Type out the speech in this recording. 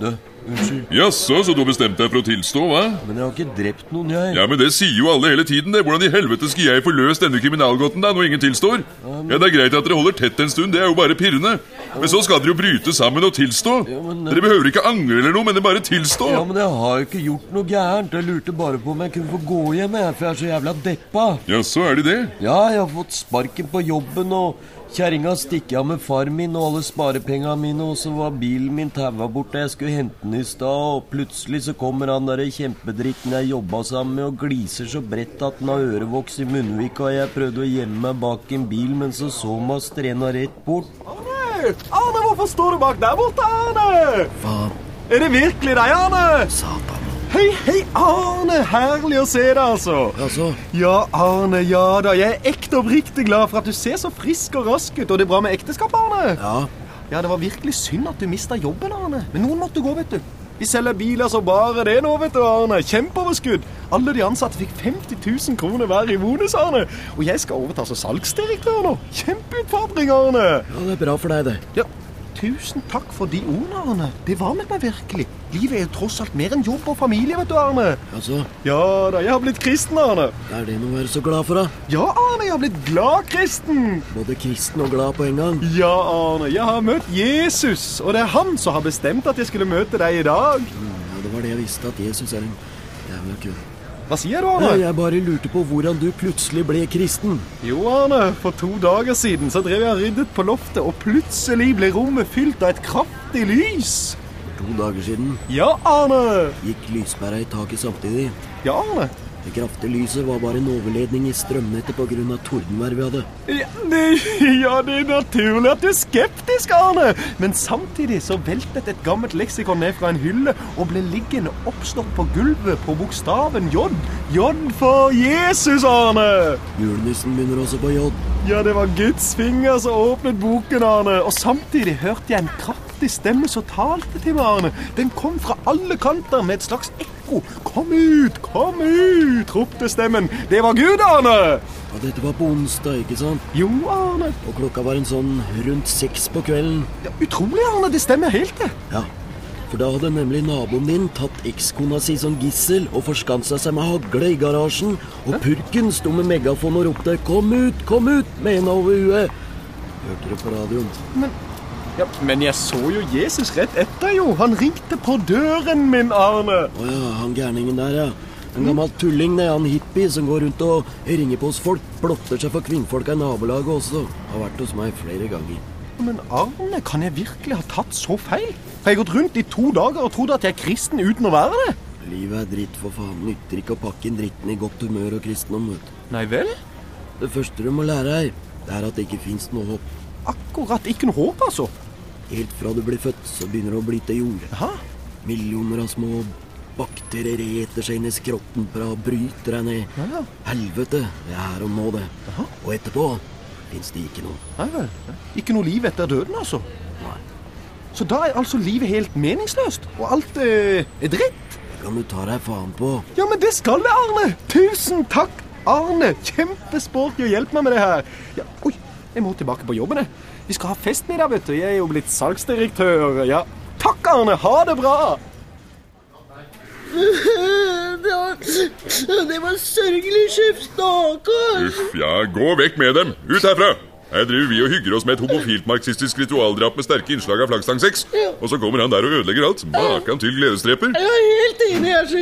Du, unnskyld, Jaså, så du har bestemt deg for å tilstå, hva? men jeg har ikke drept noen, jeg. Ja, men det sier jo alle hele tiden, det. Hvordan i helvete skal jeg få løst denne kriminalgåten da, når ingen tilstår? Ja, det er greit at dere holder tett en stund, det er jo bare pirrende. Men så skal dere jo bryte sammen og tilstå. Ja, men- Dere behøver ikke angre eller noe, men bare tilstå. Ja, men jeg har jo ikke gjort noe gærent. Jeg lurte bare på om jeg kunne få gå hjem, jeg, for jeg er så jævla deppa. Jaså, er de det? Ja, jeg har fått sparken på jobben, og kjerringa stikker av med far min og alle sparepengene mine, og så var bilen min taua bort da jeg skulle hente den i stad, og plutselig så kommer han derre kjempedritten jeg jobba sammen med, og gliser så bredt at han har ørevoks i munnvika, og jeg prøvde å gjemme meg bak en bil, men så så meg strena rett bort. Ane! Arne, hvorfor står du bak der borte, Ane? Faen, Er det virkelig deg, Ane? satan. Hei, hei, Arne. Herlig å se deg, altså. Altså, Ja, Arne, ja da. Jeg er ekte oppriktig glad for at du ser så frisk og rask ut. Og det er bra med ekteskap, Arne. ja. Ja, det var virkelig synd at du mista jobben, Arne. Men noen måtte gå, vet du. Vi selger biler så bare det nå, vet du, Arne. Kjempeoverskudd. Alle de ansatte fikk 50 000 kroner hver i bonus, Arne. Og jeg skal overta som salgsdirektør nå. Kjempeutfordring, Arne. ja, det er bra for deg, det. Ja, tusen takk for de ordene, Arne. Det var med meg virkelig. Livet er jo tross alt mer enn jobb og familie, vet du, Arne. Altså, Ja da, jeg har blitt kristen, Arne. er det noe å være så glad for, da? Ja, Arne, jeg har blitt glad kristen. Både kristen og glad på en gang. Ja, Arne, jeg har møtt Jesus, og det er han som har bestemt at jeg skulle møte deg i dag. Ja, det var det jeg visste, at Jesus er en jævla kul. Hva sier du, Arne? jeg bare lurte på hvordan du plutselig ble kristen. Jo, Arne, for to dager siden så drev jeg og ryddet på loftet, og plutselig ble rommet fylt av et kraftig lys. To dager siden Ja, Arne. gikk lyspæra i taket samtidig. Ja, Arne. Det kraftige lyset var bare en overledning i strømnettet pga. tordenvær vi hadde. Ja det, ja, det er naturlig at du er skeptisk, Arne. Men samtidig så veltet et gammelt leksikon ned fra en hylle og ble liggende oppstått på gulvet på bokstaven J. J for Jesus, Arne. Julenissen begynner også på J. Ja, det var Guds finger som åpnet boken, Arne. Og samtidig hørte jeg en kraftig stemme som talte til meg, Arne. Den kom fra alle kanter med et slags ekko. Kom ut, kom ut, ropte stemmen. Det var Gud, Arne. Og dette var på onsdag, ikke sant? Jo, Arne. Og klokka var en sånn rundt seks på kvelden. Ja, utrolig, Arne. Det stemmer helt, det. Ja, for da hadde nemlig naboen din tatt ekskona si som gissel og forskansa seg med hagle i garasjen, og purken sto med megafon og ropte 'Kom ut, kom ut!' med henda over huet. Hørte det på radioen. Ja, Men jeg så jo Jesus rett etter, jo. Han ringte på døren min, Arne. Å ja, han gærningen der, ja. En gammel tulling, det. Han hippie som går rundt og ringer på hos folk. Blotter seg for kvinnfolka i nabolaget også. Har vært hos meg flere ganger. Men Arne, kan jeg virkelig ha tatt så feil? Har jeg gått rundt i to dager og trodd at jeg er kristen uten å være det? Livet er dritt, for faen. Nytter ikke å pakke inn dritten i godt humør og kristendom, vet. Nei vel? Det første du må lære deg, det er at det ikke fins noe håp. Akkurat ikke noe håp, altså. Helt fra du blir født, så begynner det å bli til jord. Aha. Millioner av små bakterier eter seg inn i skrotten for å bryter deg ned. Ja. Helvete, det er og nå, det. Aha. Og etterpå fins det ikke noe. Nei vel. Ikke noe liv etter døden, altså. Nei. Så da er altså livet helt meningsløst, og alt eh, er dritt? Det kan du ta deg faen på. Ja, men det skal det, Arne! Tusen takk, Arne! Kjempesporty å hjelpe meg med det her. Ja, oi, jeg må tilbake på jobben. Vi skal ha festmiddag, vet du. Jeg er jo blitt salgsdirektør. Ja. Takk, Arne! Ha det bra! Det var, det var sørgelig, sjef. Stakkars. Uff, ja, gå vekk med dem! Ut herfra! Her driver vi og hygger oss med et homofilt marxistisk ritualdrap med sterke innslag av flaggstangsex. Og så kommer han der og ødelegger alt. Maken til gledesdreper. Jeg er helt enig, jeg, sjef.